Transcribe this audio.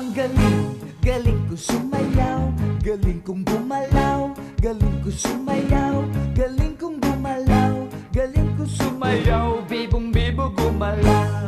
Ang galing, galing ko sumayaw Galing kong gumalaw Galing ko sumayaw Galing kong gumalaw Galing ko sumayaw Bibong bibo gumalaw.